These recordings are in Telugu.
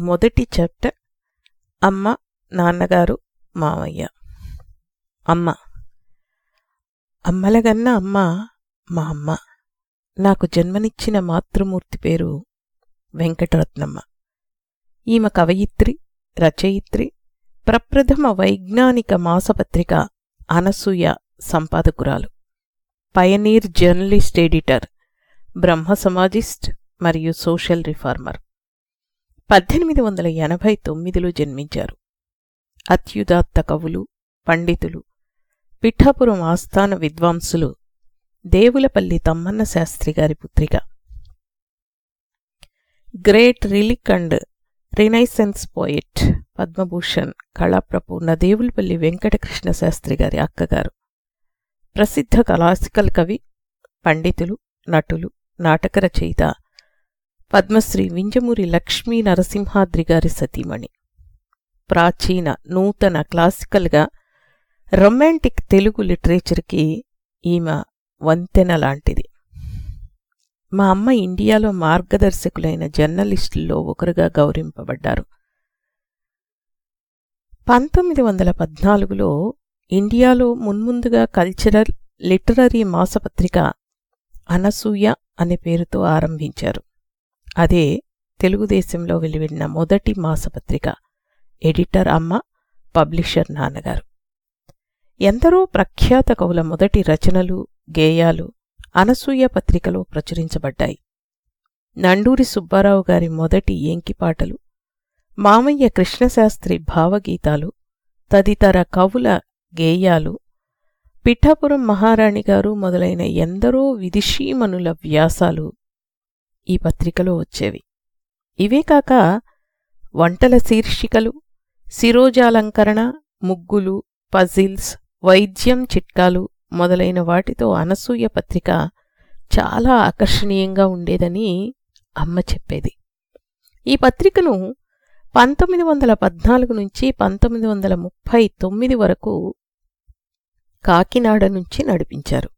మొదటి చాప్టర్ అమ్మ నాన్నగారు మావయ్య అమ్మ. అమ్మలగన్న అమ్మ మా అమ్మ. నాకు జన్మనిచ్చిన మాతృమూర్తి పేరు వెంకటరత్నమ్మ. ఈమె కవయిత్రి రచయిత్రి ప్రప్రథమ వైజ్ఞానిక మాసపత్రిక Anasuya సంపాదకురాలు. Pioneer journalist editor Brahmo Samajist మరియు సోషల్ రిఫార్మర్. పద్దెనిమిది వందల ఎనభై తొమ్మిదిలో జన్మించారు. అత్యుదాత్త కవులు పండితులు పిఠాపురం ఆస్థాన విద్వాంసులు దేవులపల్లి తమ్మన్న శాస్త్రి గారి పుత్రిక. Great lyric and renaissance poet Padma Bhushan Kalaprapoorna Devulapalli Venkatakrishna Shastri గారి అక్కగారు. ప్రసిద్ధ క్లాసికల్ కవి పండితులు నటులు నాటక రచయిత పద్మశ్రీ వింజమూరి లక్ష్మీ నరసింహాద్రి గారి సతీమణి. ప్రాచీన నూతన క్లాసికల్గా రొమాంటిక్ తెలుగు లిటరేచర్కి ఈమె వంతెన లాంటిది. మా అమ్మ ఇండియాలో మార్గదర్శకులైన జర్నలిస్టుల్లో ఒకరుగా గౌరవింపబడ్డారు. పంతొమ్మిది వందల పద్నాలుగులో ఇండియాలో మున్ముందుగా కల్చరల్ లిటరరీ మాసపత్రిక అనసూయ అనే పేరుతో ఆరంభించారు. అదే తెలుగుదేశంలో వెలువడిన మొదటి మాసపత్రిక. ఎడిటర్ అమ్మ పబ్లిషర్ నాన్నగారు. ఎందరో ప్రఖ్యాత కవుల మొదటి రచనలు గేయాలు అనసూయ పత్రికలో ప్రచురించబడ్డాయి. నండూరి సుబ్బారావు గారి మొదటి ఏంకిపాటలు మామయ్య కృష్ణశాస్త్రి భావగీతాలు తదితర కవుల గేయాలు పిఠాపురం మహారాణి గారు మొదలైన ఎందరో విదిషీమనుల వ్యాసాలు ఈ పత్రికలో వచ్చేవి. ఇవే కాక వంటల శీర్షికలు శిరోజాలంకరణ ముగ్గులు పజిల్స్ వైద్యం చిట్కాలు మొదలైన వాటితో అనసూయ పత్రిక చాలా ఆకర్షణీయంగా ఉండేదని అమ్మ చెప్పేది. ఈ పత్రికను పంతొమ్మిది వందల పద్నాలుగు నుంచి పంతొమ్మిది వందల ముప్పై తొమ్మిది వరకు కాకినాడ నుంచి నడిపించారు.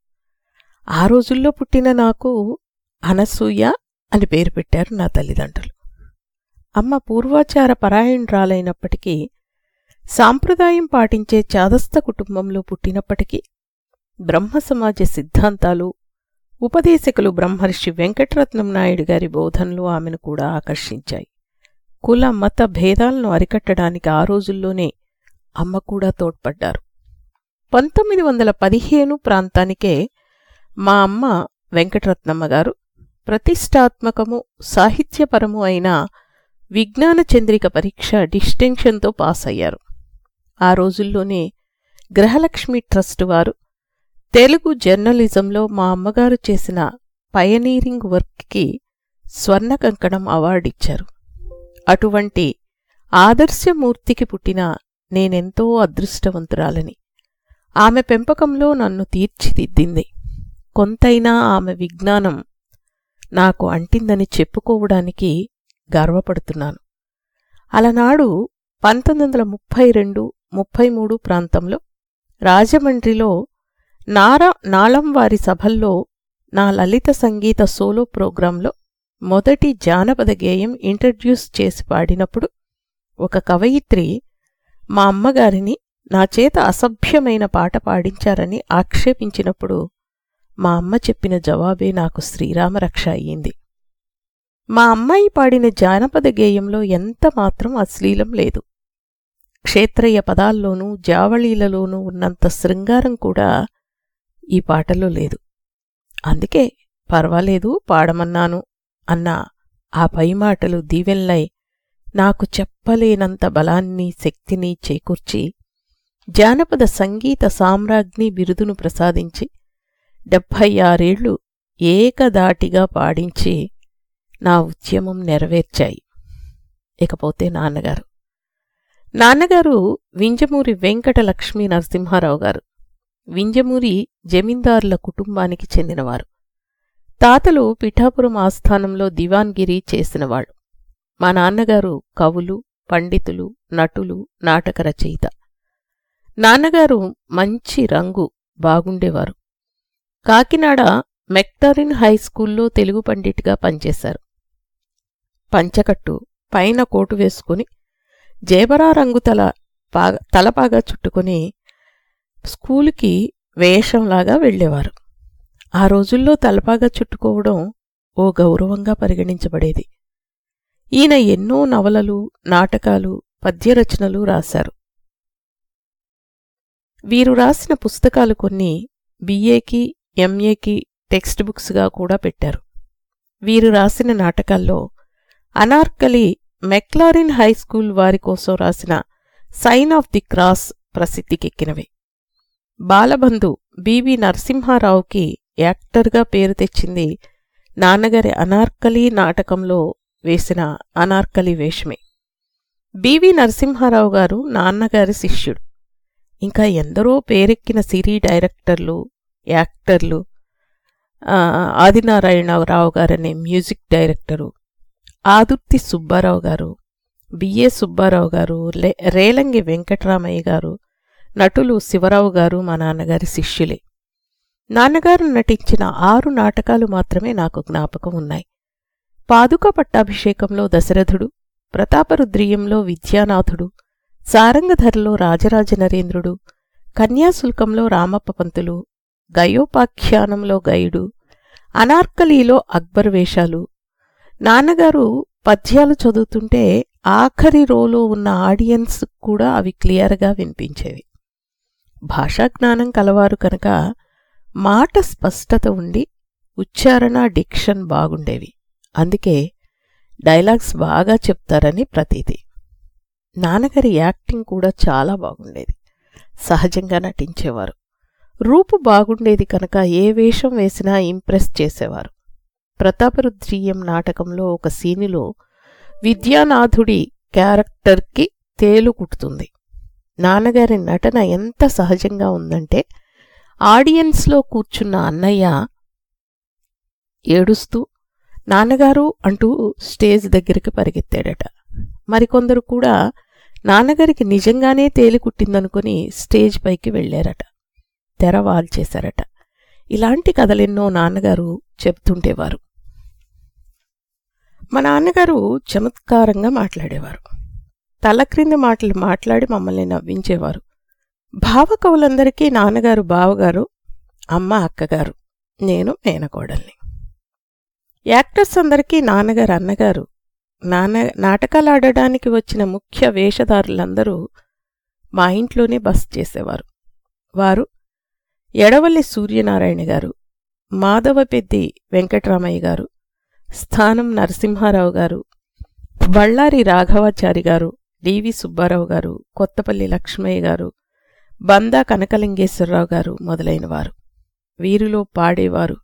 ఆ రోజుల్లో పుట్టిన నాకు అనసూయ అని పేరు పెట్టారు నా తల్లిదండ్రులు. అమ్మ పూర్వాచార పరాయణురాలైనప్పటికీ సాంప్రదాయం పాటించే చాదస్త కుటుంబంలో పుట్టినప్పటికీ బ్రహ్మ సమాజ సిద్ధాంతాలు ఉపదేశకులు బ్రహ్మర్షి వెంకటరత్నం నాయుడు గారి బోధనలు ఆమెను కూడా ఆకర్షించాయి. కుల మత భేదాలను అరికట్టడానికి ఆ రోజుల్లోనే అమ్మ కూడా తోడ్పడ్డారు. పంతొమ్మిది వందల పదిహేను ప్రాంతానికే మా అమ్మ వెంకటరత్నమ్మ గారు ప్రతిష్టాత్మకము సాహిత్యపరము అయిన విజ్ఞాన చంద్రిక పరీక్ష డిస్టింక్షన్తో పాస్ అయ్యారు ఆ రోజుల్లోనే గ్రహలక్ష్మి ట్రస్ట్ వారు తెలుగు జర్నలిజంలో మా అమ్మగారు చేసిన పయనీరింగ్ వర్క్కి స్వర్ణ కంకణం అవార్డిచ్చారు అటువంటి ఆదర్శమూర్తికి పుట్టిన నేనెంతో అదృష్టవంతురాలని. ఆమె పెంపకంలో నన్ను తీర్చిదిద్దింది. కొంతైనా ఆమె విజ్ఞానం నాకు అంటిందని చెప్పుకోవడానికి గర్వపడుతున్నాను. అలనాడు పంతొమ్మిది వందల ముప్పై రెండు ముప్పై మూడు ప్రాంతంలో రాజమండ్రిలో నారా నాళంవారి సభల్లో నా లలిత సంగీత సోలో ప్రోగ్రాంలో మొదటి జానపద గేయం ఇంట్రడ్యూస్ చేసి పాడినప్పుడు ఒక కవయిత్రి మా అమ్మగారిని నా చేత అసభ్యమైన పాట పాడించారని ఆక్షేపించినప్పుడు మా అమ్మ చెప్పిన జవాబే నాకు శ్రీరామరక్ష అయ్యింది. మా అమ్మాయి పాడిన జానపద గేయంలో ఎంత మాత్రం అశ్లీలం లేదు. క్షేత్రయ్య పదాల్లోనూ జావళీలలోనూ ఉన్నంత శృంగారం కూడా ఈ పాటలో లేదు. అందుకే పర్వాలేదు పాడమన్నాను అన్న ఆ పై మాటలు దీవెన్లై నాకు చెప్పలేనంత బలాన్ని శక్తిని చేకూర్చి జానపద సంగీత సామ్రాజ్ఞి బిరుదును ప్రసాదించి డెబ్భై ఆరేళ్ళు ఏకదాటిగా పాడించి నా ఉద్యమం నెరవేర్చాయి. ఇకపోతే నాన్నగారు. నాన్నగారు వింజమూరి వెంకటలక్ష్మీ నరసింహారావు గారు. వింజమూరి జమీందారుల కుటుంబానికి చెందినవారు. తాతలు పిఠాపురం ఆస్థానంలో దివాన్గిరి చేసినవాళ్ళు. మా నాన్నగారు కవులు పండితులు నటులు నాటక రచయిత. నాన్నగారు మంచి రంగు బాగుండేవారు. కాకినాడ మెక్టరిన్ హై స్కూల్లో తెలుగు పండిట్గా పనిచేశారు. పంచకట్టు పైన కోటు వేసుకుని జేబరా రంగు తల పాగా తలపాగా చుట్టుకొని స్కూలుకి వేషంలాగా వెళ్ళేవారు. ఆ రోజుల్లో తలపాగా చుట్టుకోవడం ఓ గౌరవంగా పరిగణించబడేది. ఈయన ఎన్నో నవలలు నాటకాలు పద్యరచనలు రాశారు. వీరు రాసిన పుస్తకాలు కొన్ని బిఏకి ఎంఏకి టెక్స్ట్ బుక్స్గా కూడా పెట్టారు. వీరు రాసిన నాటకాల్లో అనార్కలి మెక్లారిన్ హై స్కూల్ వారి కోసం రాసిన సైన్ ఆఫ్ ది క్రాస్ ప్రసిద్ధికెక్కినవి. బాలబంధు బివి నరసింహారావుకి యాక్టర్గా పేరు తెచ్చింది నాన్నగారి అనార్కలి నాటకంలో వేసిన అనార్కలి వేషమే. బివి నరసింహారావు గారు నాన్నగారి శిష్యుడు. ఇంకా ఎందరో పేరెక్కిన సిరీ డైరెక్టర్లు యాక్టర్లు ఆదినారాయణరావు గారనే మ్యూజిక్ డైరెక్టరు. ఆదుర్తి సుబ్బారావు గారు బిఏ సుబ్బారావు గారు రేలంగి వెంకటరామయ్య గారు నటులు శివరావు గారు మా నాన్నగారి శిష్యులే. నాన్నగారు నటించిన ఆరు నాటకాలు మాత్రమే నాకు జ్ఞాపకం ఉన్నాయి పాదుక పట్టాభిషేకంలో దశరథుడు ప్రతాపరుద్రీయంలో విద్యానాథుడు సారంగధరలో రాజరాజ నరేంద్రుడు కన్యాశుల్కంలో రామప్ప పంతులు గయోపాఖ్యానంలో గైడు అనార్కలీలో అక్బర్ వేషాలు. నాన్నగారు పద్యాలు చదువుతుంటే ఆఖరి రోలో ఉన్న ఆడియన్స్ కూడా అవి క్లియర్గా వినిపించేవి. భాషాజ్ఞానం కలవారు కనుక మాట స్పష్టత ఉండి ఉచ్చారణ డిక్షన్ బాగుండేవి. అందుకే డైలాగ్స్ బాగా చెప్తారని ప్రతీతి. నాన్నగారి యాక్టింగ్ కూడా చాలా బాగుండేది. సహజంగా నటించేవారు. రూపు బాగుండేది కనుక ఏ వేషం వేసినా ఇంప్రెస్ చేసేవారు. ప్రతాపరుద్రీయం నాటకంలో ఒక సీనులో విద్యానాథుడి క్యారెక్టర్కి తేలు కుట్టుతుంది. నాన్నగారి నటన ఎంత సహజంగా ఉందంటే ఆడియన్స్లో కూర్చున్న అన్నయ్య ఏడుస్తూ నాన్నగారు అంటూ స్టేజ్ దగ్గరికి పరిగెత్తాడట. మరికొందరు కూడా నాన్నగారికి నిజంగానే తేలికుట్టిందనుకుని స్టేజ్ పైకి వెళ్ళారట తెర వాల్చేశారట ఇలాంటి కథలెన్నో నాన్నగారు చెప్తుండేవారు. మా నాన్నగారు చమత్కారంగా మాట్లాడేవారు. తల క్రింద మాటలు మాట్లాడి మమ్మల్ని నవ్వించేవారు. భావకవులందరికీ నాన్నగారు బావగారు అమ్మ అక్కగారు నేను మేనకోడల్ని. యాక్టర్స్ అందరికీ నాన్నగారు అన్నగారు నాన్న నాటకాలు ఆడడానికి వచ్చిన ముఖ్య వేషధారులందరూ మా ఇంట్లోనే బస చేసేవారు. వారు ఎడవల్లి సూర్యనారాయణ గారు మాధవపెద్ది వెంకట్రామయ్య గారు స్థానం నరసింహారావు గారు బళ్ళారి రాఘవాచారి గారు డివి సుబ్బారావు గారు కొత్తపల్లి లక్ష్మయ్య గారు బందా కనకలింగేశ్వరరావు గారు మొదలైనవారు. వీరిలో పాడేవారు.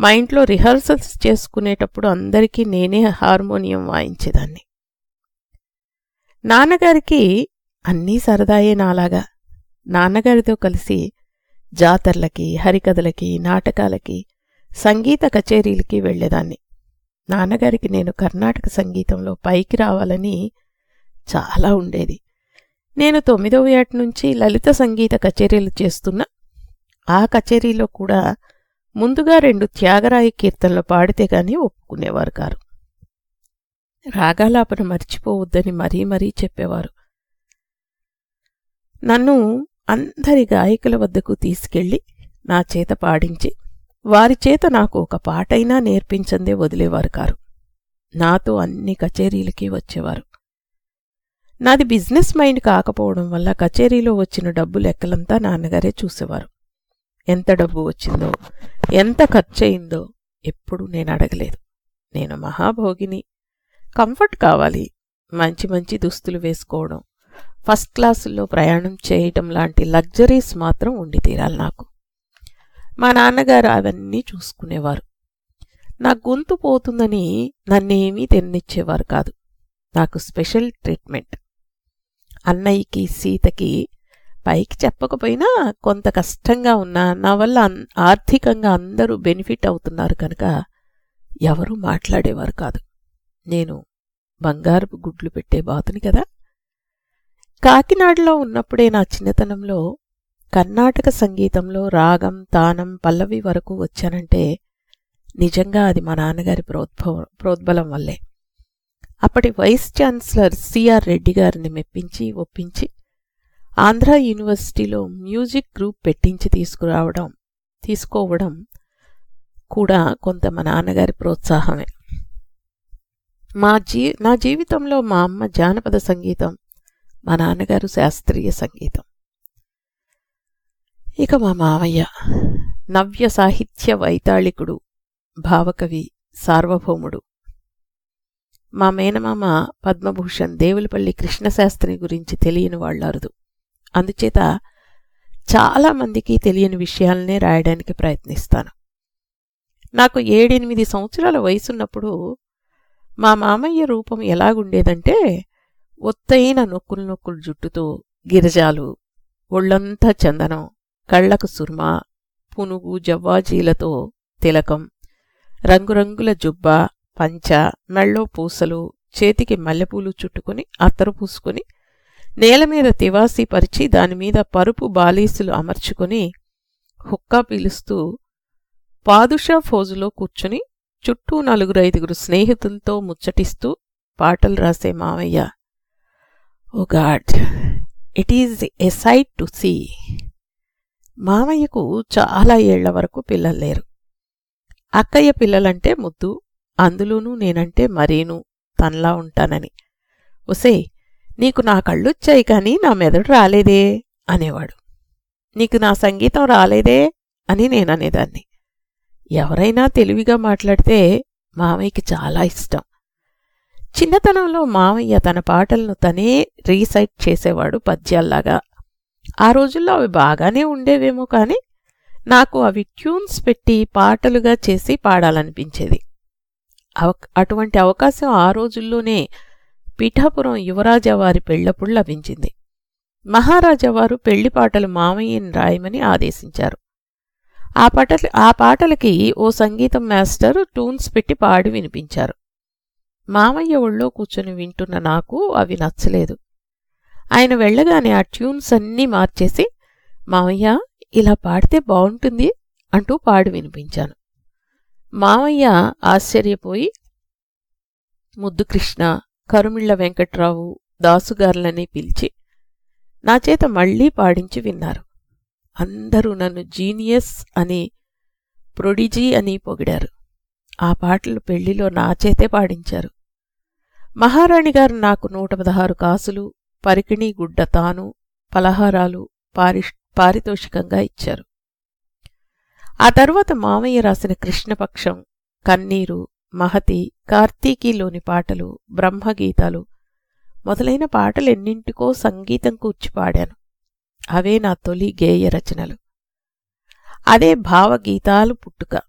మా ఇంట్లో రిహర్సల్స్ చేసుకునేటప్పుడు అందరికీ నేనే హార్మోనియం వాయించేదాన్ని. నాన్నగారికి అన్నీ సరదాయే నాలాగా. నాన్నగారితో కలిసి జాతర్లకి హరికథలకి నాటకాలకి సంగీత కచేరీలకి వెళ్ళేదాన్ని నాన్నగారికి నేను కర్ణాటక సంగీతంలో పైకి రావాలని చాలా ఉండేది. నేను తొమ్మిదవ ఏట నుంచి లలిత సంగీత కచేరీలు చేస్తున్నా. ఆ కచేరీలో కూడా ముందుగా రెండు త్యాగరాయ కీర్తనలు పాడితే గాని ఒప్పుకునేవారు కారు. రాగాలాపన మర్చిపోవద్దని మరీ మరీ చెప్పేవారు. నన్ను అందరి గాయకుల వద్దకు తీసుకెళ్ళి నా చేత పాడించి వారి చేత నాకు ఒక పాటైనా నేర్పించందే వదిలేవారు కారు. నాతో అన్ని కచేరీలకి వచ్చేవారు. నాది బిజినెస్ మైండ్ కాకపోవడం వల్ల కచేరీలో వచ్చిన డబ్బు లెక్కలంతా నాన్నగారే చూసేవారు. ఎంత డబ్బు వచ్చిందో ఎంత ఖర్చయిందో ఎప్పుడూ నేను అడగలేదు. నేను మహాభోగిని. కంఫర్ట్ కావాలి. మంచి మంచి దుస్తులు వేసుకోవడం. ఫస్ట్ క్లాసుల్లో ప్రయాణం చేయటం లాంటి లగ్జరీస్ మాత్రం ఉండి తీరాలి నాకు. మా నాన్నగారు అవన్నీ చూసుకునేవారు. నా గొంతు పోతుందని నన్నేమీ తిన్నిచ్చేవారు కాదు. నాకు స్పెషల్ ట్రీట్మెంట్. అన్నయ్యకి సీతకి పైకి చెప్పకపోయినా కొంత కష్టంగా ఉన్నా నా వల్ల ఆర్థికంగా అందరూ బెనిఫిట్ అవుతున్నారు కనుక ఎవరూ మాట్లాడేవారు కాదు. నేను బంగారపు గుడ్లు పెట్టే బాతుని కదా. కాకినాడలో ఉన్నప్పుడే నా చిన్నతనంలో కర్ణాటక సంగీతంలో రాగం తానం పల్లవి వరకు వచ్చానంటే నిజంగా అది మా నాన్నగారి ప్రోద్భవ ప్రోద్బలం వల్లే. అప్పటి వైస్ ఛాన్సలర్ సిఆర్ రెడ్డి గారిని మెప్పించి ఒప్పించి ఆంధ్ర యూనివర్సిటీలో మ్యూజిక్ గ్రూప్ పెట్టించి తీసుకురావడం తీసుకోవడం కూడా కొంత మా నాన్నగారి ప్రోత్సాహమే. మా జీ నా జీవితంలో మా అమ్మ జానపద సంగీతం మా నాన్నగారు శాస్త్రీయ సంగీతం. ఇక మా మామయ్య నవ్య సాహిత్య వైతాళికుడు భావకవి సార్వభౌముడు. మా మేనమామ పద్మభూషణ్ దేవులపల్లి కృష్ణశాస్త్రి గురించి తెలియని వాళ్ళరుదు. అందుచేత చాలామందికి తెలియని విషయాలనే రాయడానికి ప్రయత్నిస్తాను. నాకు ఏడెనిమిది సంవత్సరాల వయసున్నప్పుడు మా మామయ్య రూపం ఎలాగుండేదంటే ఒత్తైన నొక్కులు నొక్కులు జుట్టుతో గిరిజాలు ఒళ్ళంతా చందనం కళ్ళకు సుర్మా పునుగు జవ్వాజీలతో తిలకం రంగురంగుల జుబ్బ పంచ మెళ్ళో పూసలు చేతికి మల్లెపూలు చుట్టుకుని అత్తరు పూసుకుని నేల మీద తివాసి పరిచి దానిమీద పరుపు బాలీసులు అమర్చుకుని హుక్కా పీలుస్తూ పాదుషా ఫోజులో కూర్చుని చుట్టూ నలుగురు ఐదుగురు స్నేహితులతో ముచ్చటిస్తూ పాటలు రాసే మావయ్య. ఓ God. It is a sight to see మామయ్యకు చాలా ఏళ్ళ వరకు పిల్లలు లేరు. అక్కయ్య పిల్లలంటే ముద్దు అందులోనూ నేనంటే మరీను తనలా ఉంటానని. ఒసే నీకు నా కళ్ళొచ్చాయి కానీ నా మెదడు రాలేదే అనేవాడు. నీకు నా సంగీతం రాలేదే అని నేననేదాన్ని. ఎవరైనా తెలివిగా మాట్లాడితే మామయ్యకి చాలా ఇష్టం. చిన్నతనంలో మామయ్య తన పాటలను తనే రీసైట్ చేసేవాడు పద్యాల్లాగా. ఆ రోజుల్లో అవి బాగానే ఉండేవేమో కానీ నాకు అవి ట్యూన్స్ పెట్టి పాటలుగా చేసి పాడాలనిపించేది. అటువంటి అవకాశం ఆ రోజుల్లోనే పీఠాపురం యువరాజావారి పెళ్ళప్పుడు లభించింది. మహారాజావారు పెళ్ళి పాటలు మామయ్యని రాయమని ఆదేశించారు. ఆ పాటలు ఆ పాటలకి ఓ సంగీతం మాస్టర్ ట్యూన్స్ పెట్టి పాడి వినిపించారు. మామయ్య ఒళ్ళో కూర్చొని వింటున్న నాకు అవి నచ్చలేదు. ఆయన వెళ్ళగానే ఆ ట్యూన్స్ అన్నీ మార్చేసి మామయ్య ఇలా పాడితే బాగుంటుంది అంటూ పాడి వినిపించాను. మామయ్య ఆశ్చర్యపోయి ముద్దు కృష్ణ కరుమిళ్ళ వెంకట్రావు దాసుగారులని పిలిచి నా చేత మళ్ళీ పాడించి విన్నారు. అందరూ నన్ను జీనియస్ అని ప్రొడిజీ అని పొగిడారు. ఆ పాటలు పెళ్ళిలో నా చేతే పాడించారు. మహారాణిగారు నాకు నూట పదహారు కాసులు పరికిణీ గుడ్డ తాను పలహారాలు పారిష్ పారితోషికంగా ఇచ్చారు. ఆ తర్వాత మామయ్య రాసిన కృష్ణపక్షం కన్నీరు మహతి కార్తీకీలోని పాటలు బ్రహ్మగీతాలు మొదలైన పాటలెన్నింటికో సంగీతం కూర్చి పాడాను. అవే నా తొలి గేయ రచనలు. అదే భావగీతాలు పుట్టుక.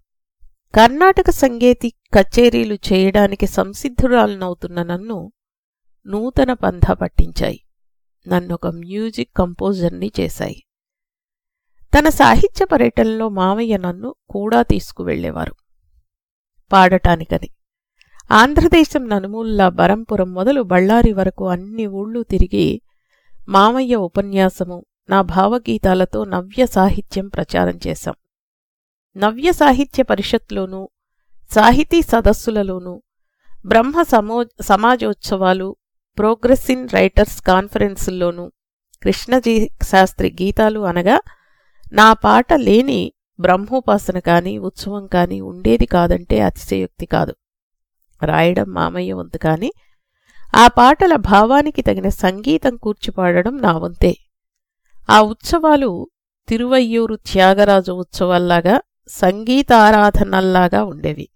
కర్ణాటక సంగీతి కచేరీలు చేయడానికి సంసిద్ధురాలనవుతున్న నన్ను నూతన పంధ పట్టించాయి. నన్నొక మ్యూజిక్ కంపోజర్ని చేశాయి. తన సాహిత్య పర్యటనలో మామయ్య నన్ను కూడా తీసుకువెళ్ళేవారు పాడటానికని. ఆంధ్రదేశం ననుమూల్లా బరంపురం మొదలు బళ్ళారి వరకు అన్ని ఊళ్ళు తిరిగి మామయ్య ఉపన్యాసము నా భావగీతాలతో నవ్య సాహిత్యం ప్రచారం చేశాం. నవ్య సాహిత్య పరిషత్లోనూ సాహితీ సదస్సులలోనూ బ్రహ్మ సమో సమాజోత్సవాలు ప్రోగ్రెసిన్ రైటర్స్ కాన్ఫరెన్సుల్లోనూ కృష్ణజీ శాస్త్రి గీతాలు అనగా నా పాట లేని బ్రహ్మోపాసన కానీ ఉత్సవం కానీ ఉండేది కాదంటే అతిశయోక్తి కాదు. రాయడం మామయ్య వంతు కానీ ఆ పాటల భావానికి తగిన సంగీతం కూర్చిపాడడం నా వంతే. ఆ ఉత్సవాలు తిరువయ్యూరు త్యాగరాజు ఉత్సవాల్లాగా సంగీతారాధనల్లాగా ఉండేవి.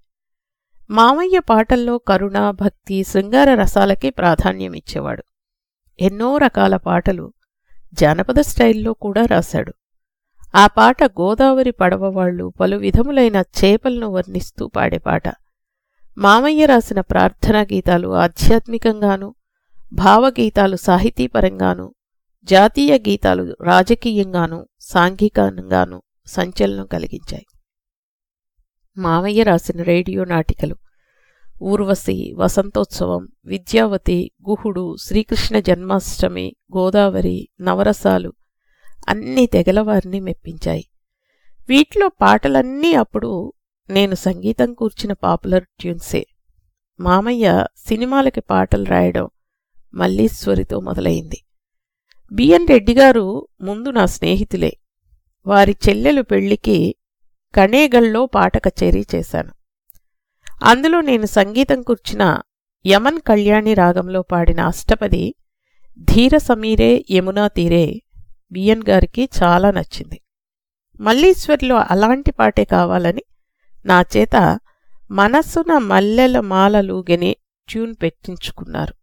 మామయ్య పాటల్లో కరుణ భక్తి శృంగార రసాలకి ప్రాధాన్యమిచ్చేవాడు. ఎన్నో రకాల పాటలు జానపద స్టైల్లో కూడా రాశాడు. ఆ పాట గోదావరి పడవవాళ్ళు పలు విధములైన చేపలను వర్ణిస్తూ పాడే పాట. మామయ్య రాసిన ప్రార్థనా గీతాలు ఆధ్యాత్మికంగాను భావగీతాలు సాహితీపరంగాను జాతీయ గీతాలు రాజకీయంగాను సాంఘికంగాను సంచలనం కలిగించాయి. మామయ్య రాసిన రేడియో నాటికలు. ఊర్వశి వసంతోత్సవం విద్యావతి గుహుడు శ్రీకృష్ణ జన్మాష్టమి గోదావరి నవరసాలు అన్ని తెగలవారిని మెప్పించాయి. వీటిలో పాటలన్నీ అప్పుడు నేను సంగీతం కూర్చిన పాపులర్ ట్యూన్సే. మామయ్య సినిమాలకి పాటలు రాయడం మల్లీశ్వరితో మొదలైంది. బిఎన్ రెడ్డి గారు ముందు నా స్నేహితులే. వారి చెల్లెలు పెళ్ళికి కణేగల్లో పాట కచేరీ చేశాను. అందులో నేను సంగీతం కూర్చిన యమన్ కళ్యాణి రాగంలో పాడిన అష్టపది ధీర సమీరే యమునా తీరే బిఎన్ గారికి చాలా నచ్చింది. మల్లీశ్వరిలో అలాంటి పాటే కావాలని నా చేత మనస్సున మల్లెల మాలలూగని ట్యూన్ పెట్టించుకున్నారు.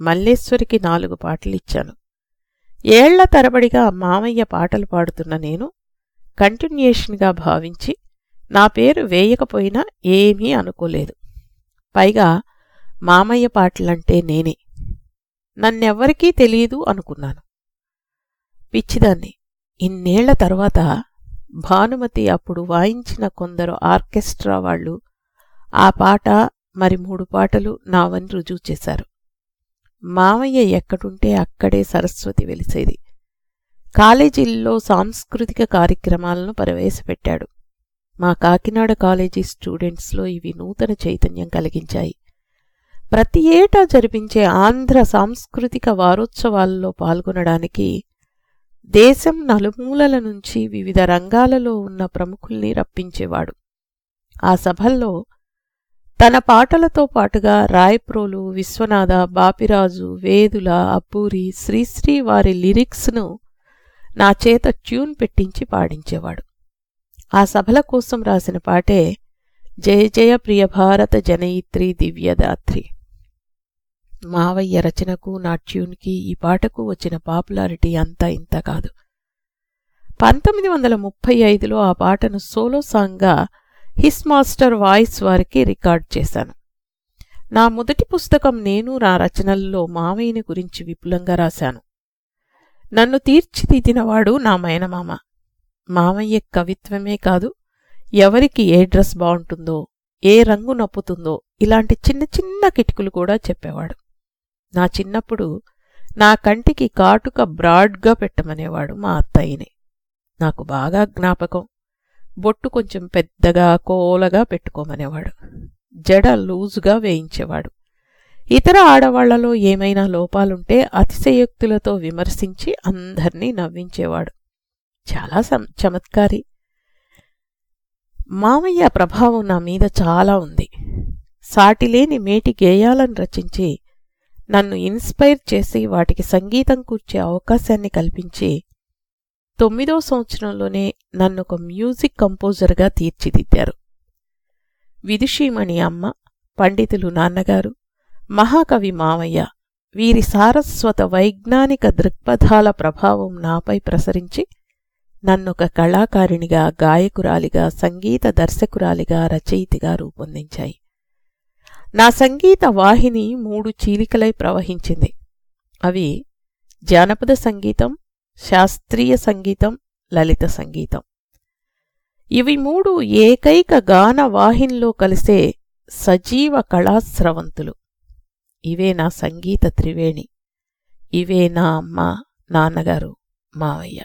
మల్లేశ్వరికి నాలుగు పాటలిచ్చాను. ఏళ్ళ తరబడిగా మామయ్య పాటలు పాడుతున్న నేను కంటిన్యూషన్గా భావించి నా పేరు వేయకపోయినా ఏమీ అనుకోలేదు. పైగా మామయ్య పాటలంటే నేనే. నన్నెవ్వరికీ తెలియదు అనుకున్నాను. పిచ్చిదాన్ని ఇన్నేళ్ళ తర్వాత భానుమతి అప్పుడు వాయించిన కొందరు ఆర్కెస్ట్రా వాళ్ళు ఆ పాట మరి మూడు పాటలు నావని రుజువు చేశారు. మామయ్య ఎక్కడుంటే అక్కడే సరస్వతి వెలిసేది. కాలేజీల్లో సాంస్కృతిక కార్యక్రమాలను ప్రవేశపెట్టాడు. మా కాకినాడ కాలేజీ స్టూడెంట్స్లో ఇవి నూతన చైతన్యం కలిగించాయి. ప్రతి ఏటా జరిపించే ఆంధ్ర సాంస్కృతిక వారోత్సవాల్లో పాల్గొనడానికి దేశం నలుమూలల నుంచి వివిధ రంగాలలో ఉన్న ప్రముఖుల్ని రప్పించేవాడు. ఆ సభల్లో తన పాటలతో పాటుగా రాయప్రోలు విశ్వనాథ బాపిరాజు వేదుల అబ్బూరి శ్రీశ్రీ వారి లిరిక్స్ను నా చేత ట్యూన్ పెట్టించి పాడించేవాడు. ఆ సభల కోసం రాసిన పాటే జయ జయ ప్రియ భారత జనయిత్రి దివ్యదాత్రి. మావయ్య రచనకు నా ట్యూన్కి ఈ పాటకు వచ్చిన పాపులారిటీ అంతా ఇంత కాదు. పంతొమ్మిది వందల ముప్పై ఐదులో ఆ పాటను సోలో సాంగ్గా హిస్ మాస్టర్ వాయిస్ వారికి రికార్డ్ చేశాను. నా మొదటి పుస్తకం నేను నా రచనల్లో మావయ్యని గురించి విపులంగా రాశాను. నన్ను తీర్చిదిద్దినవాడు నా మేనమామ. మామయ్య కవిత్వమే కాదు ఎవరికి ఏ డ్రెస్ బాగుంటుందో ఏ రంగు నప్పుతుందో ఇలాంటి చిన్న చిన్న కిటికలు కూడా చెప్పేవాడు. నా చిన్నప్పుడు నా కంటికి కాటుక బ్రాడ్గా పెట్టమనేవాడు మా అత్తయ్యని. నాకు బాగా జ్ఞాపకం. బొట్టు కొంచెం పెద్దగా కోలగా పెట్టుకోమనేవాడు. జడ లూజుగా వేయించేవాడు. ఇతర ఆడవాళ్ళలో ఏమైనా లోపాలుంటే అతిశయోక్తులతో విమర్శించి అందర్నీ నవ్వించేవాడు. చాలా చమత్కారి. మామయ్య ప్రభావం నా మీద చాలా ఉంది. సాటిలేని మేటి గేయాలను రచించి నన్ను ఇన్స్పైర్ చేసి వాటికి సంగీతం కూర్చే అవకాశాన్ని కల్పించి తొమ్మిదో సంవత్సరంలోనే నన్ను ఒక మ్యూజిక్ కంపోజర్గా తీర్చిదిద్దారు. విదుషీమణి అమ్మ పండితులు నాన్నగారు మహాకవి మామయ్య వీరి సారస్వత వైజ్ఞానిక దృక్పథాల ప్రభావం నాపై ప్రసరించి నన్నొక కళాకారిణిగా గాయకురాలిగా సంగీత దర్శకురాలిగా రచయితిగా రూపొందించాయి. నా సంగీత వాహిని మూడు చీలికలై ప్రవహించింది. అవి జానపద సంగీతం శాస్త్రీయ సంగీతం లలిత సంగీతం. ఇవి మూడు ఏకైక గాన వాహినిలో కలిసే సజీవ కళాస్రవంతులు. ఇవే నా సంగీత త్రివేణి. ఇవే నా అమ్మ నాన్నగారు మావయ్య.